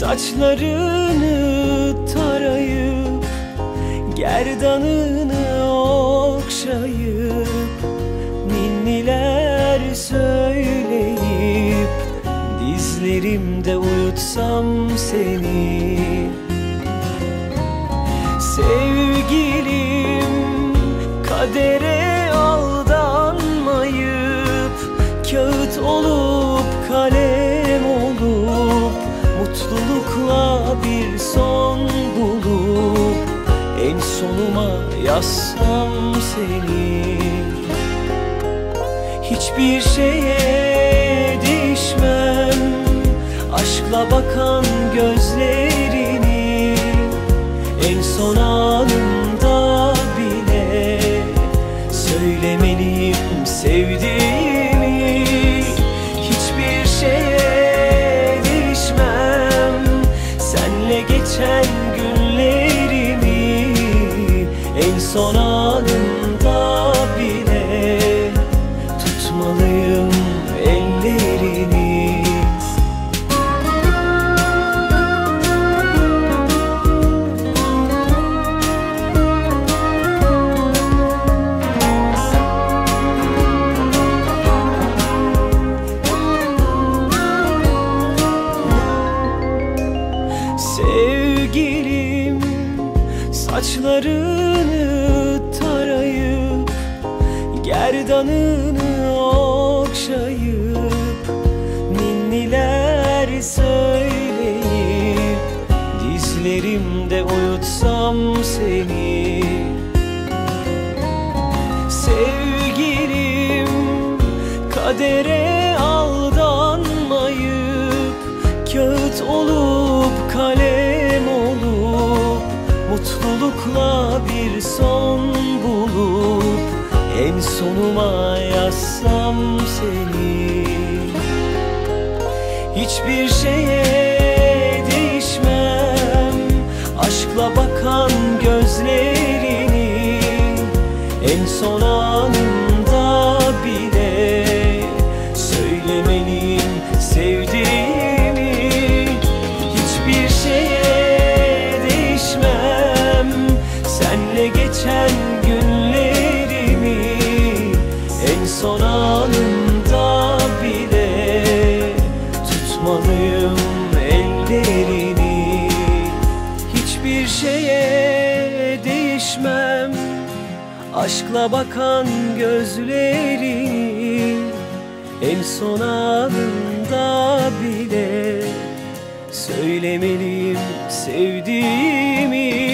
Saçlarını tarayıp Gerdanını okşayıp Ninniler söyleyip Dizlerimde uyutsam seni. Sevgilim kadere aldanmayıp Kağıt olup kalem Mutlulukla bir son bulup En sonuma yazsam seni. Hiçbir şeye değişmem. Aşkla bakan gözlerini saçlarını tarayıp Gerdanını okşayıp Ninniler söyleyip Dizlerimde uyutsam seni. Sevgilim kadere aldanmayıp Kağıt olup Mutlulukla bir son bulup En sonuma yazsam seni. Hiçbir şeye değişmem Aşkla bakan gözlerini En son anımda bile değişmem. Aşkla bakan gözlerini En son anında bile Söylemeliyim sevdiğimi